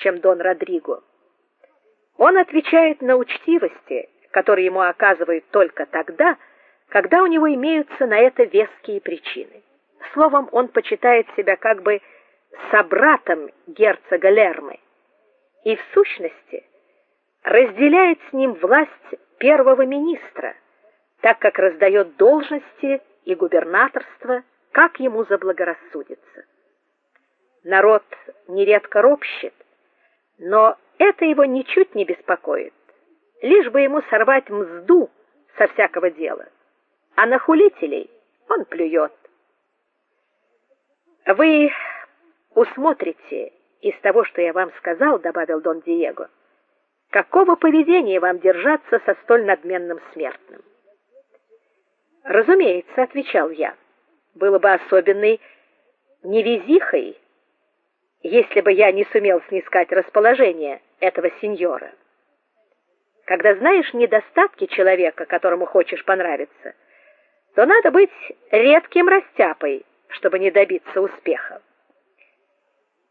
чем Дон Родриго. Он отвечает на учтивости, которые ему оказывают только тогда, когда у него имеются на это веские причины. Словом, он почитает себя как бы собратом герцога Лермы и в сущности разделяет с ним власть первого министра, так как раздает должности и губернаторство, как ему заблагорассудится. Народ нередко ропщет, но это его ничуть не беспокоит. Лишь бы ему сорвать мзду со всякого дела. А на хулителей он плюет. Вы усмотрите из того, что я вам сказал, добавил Дон Диего. Какого поведения вам держаться со столь надменным смертным? Разумеется, отвечал я. Было бы особенной невезихой, если бы я не сумел снискать расположение этого сеньора. Когда знаешь недостатки человека, которому хочешь понравиться, то надо быть редким растяпой, чтобы не добиться успеха.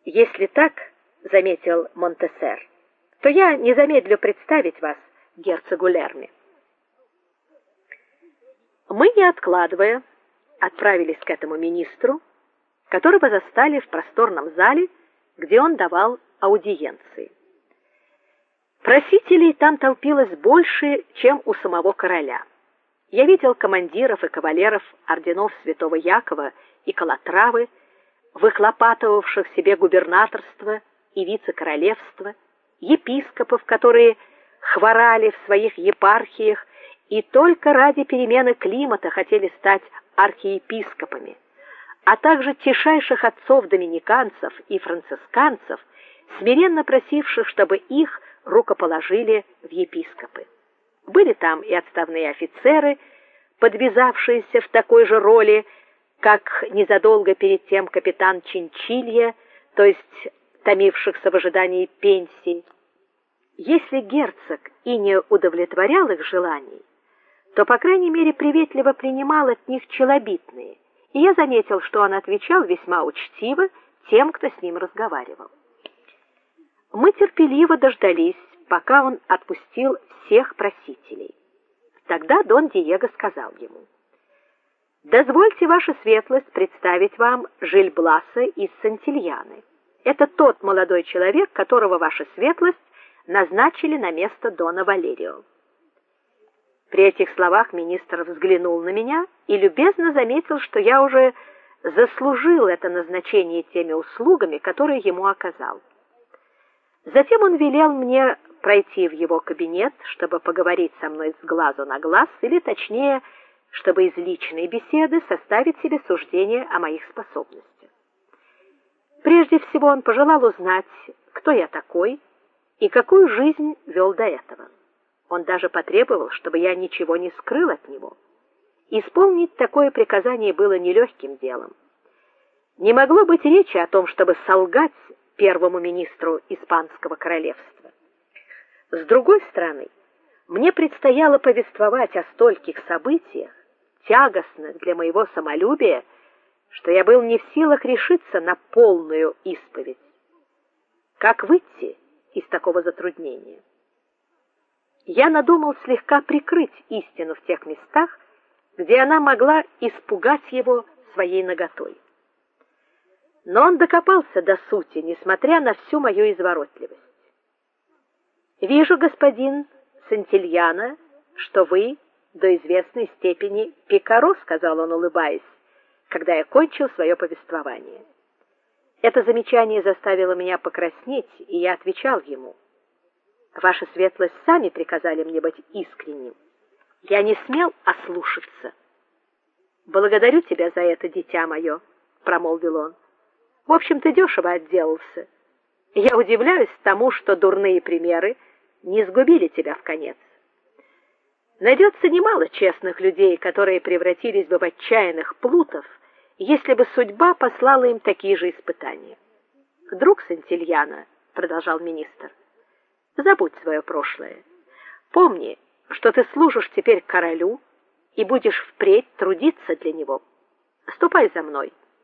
Если так, заметил Монтесер, то я не замедлю представить вас герцогу Лерми. Мы, не откладывая, отправились к этому министру, которого застали в просторном зале, где он давал аудиенции. Просителей там толпилось больше, чем у самого короля. Я видел командиров и кавалеров орденов Святого Якова и Калатравы, выхлопатывавших себе губернаторство и вице-королевство, епископов, которые хворали в своих епархиях и только ради перемены климата хотели стать архиепископами, а также тишайших отцов-доминиканцев и францисканцев, смиренно просивших, чтобы их рукоположили в епископы. Были там и отставные офицеры, подвязавшиеся в такой же роли, как незадолго перед тем капитан Чинчилья, то есть томившихся в ожидании пенсии. Если герцог и не удовлетворял их желаний, то по крайней мере приветливо принимал от них челобитные. И я заметил, что он отвечал весьма учтиво тем, кто с ним разговаривал. Мы терпеливо дождались, пока он отпустил всех просителей. Тогда Дон Диего сказал ему: "Дозвольте ваша светлость представить вам Жильбласа из Сантильяны. Это тот молодой человек, которого ваша светлость назначили на место дона Валерио". При этих словах министр взглянул на меня и любезно заметил, что я уже заслужил это назначение теми услугами, которые ему оказал. Затем он велел мне пройти в его кабинет, чтобы поговорить со мной с глазу на глаз, или точнее, чтобы из личной беседы составить себе суждение о моих способностях. Прежде всего он пожелал узнать, кто я такой и какую жизнь вел до этого. Он даже потребовал, чтобы я ничего не скрыл от него. Исполнить такое приказание было нелегким делом. Не могло быть речи о том, чтобы солгать первому министру испанского королевства. С другой стороны, мне предстояло повествовать о стольких событиях, тягостных для моего самолюбия, что я был не в силах решиться на полную исповедь. Как выйти из такого затруднения? Я надумал слегка прикрыть истину в тех местах, где она могла испугать его своей наготой. Но он докопался до сути, несмотря на всю мою изворотливость. Вижу, господин Сантильяна, что вы до известной степени пикаро, сказал он, улыбаясь, когда я кончил свое повествование. Это замечание заставило меня покраснеть, и я отвечал ему: Ваша светлость сами приказали мне быть искренним. Я не смел ослушаться. Благодарю тебя за это, дитя мое, промолвил он. В общем, ты дешево отделался. Я удивляюсь тому, что дурные примеры не сгубили тебя в конец. Найдется немало честных людей, которые превратились бы в отчаянных плутов, если бы судьба послала им такие же испытания. Друг Сантильяна, продолжал министр, забудь свое прошлое. Помни, что ты служишь теперь королю и будешь впредь трудиться для него. Ступай за мной.